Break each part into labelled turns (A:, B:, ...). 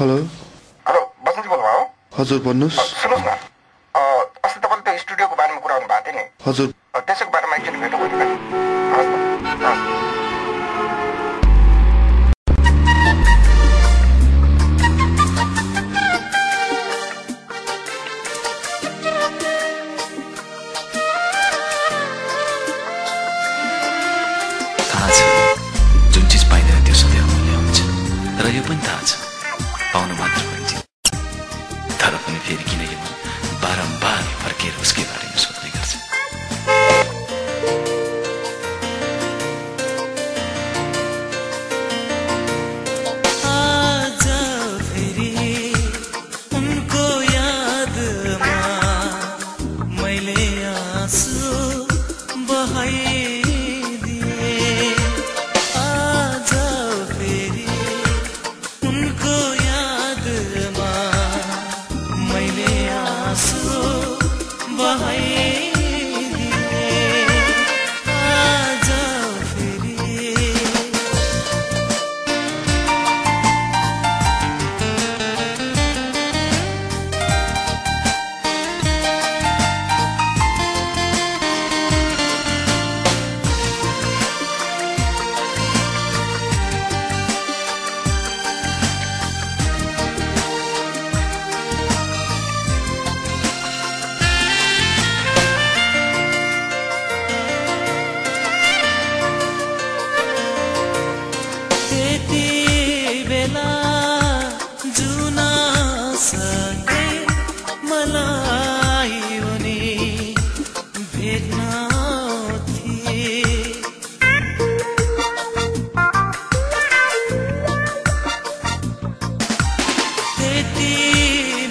A: Hello.
B: Hello बसन्तजी बोल्नुभयो?
A: हजुर भन्नुहोस्।
B: सुन्नुहोस् न। अस्ति तपाईँले त्यो स्टुडियोको बारेमा कुरा गर्नु भएको थियो नि।
A: हजुर।
B: त्यसको बारेमा एकचोटि भेटौँ बिहान हस् त। हस्
C: थाहा छ जुन चिज पाइँदैन त्यो सधैँ अमूल्य हुन्छ। र यो पनि थाहा छ।
D: Power 120. आई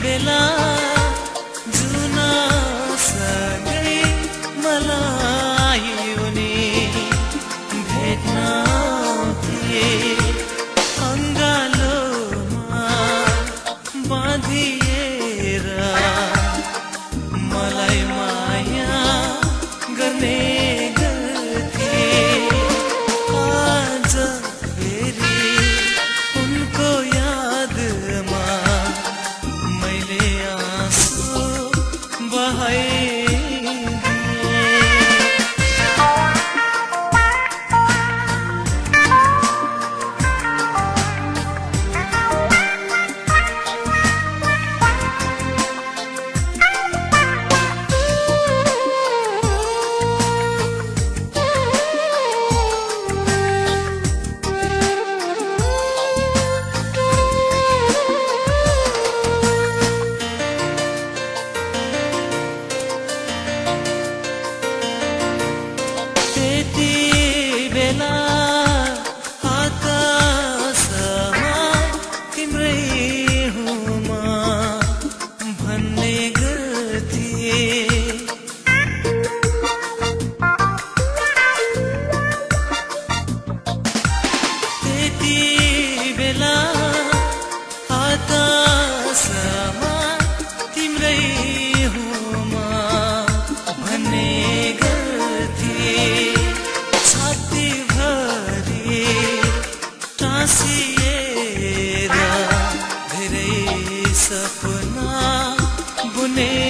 D: बेला me.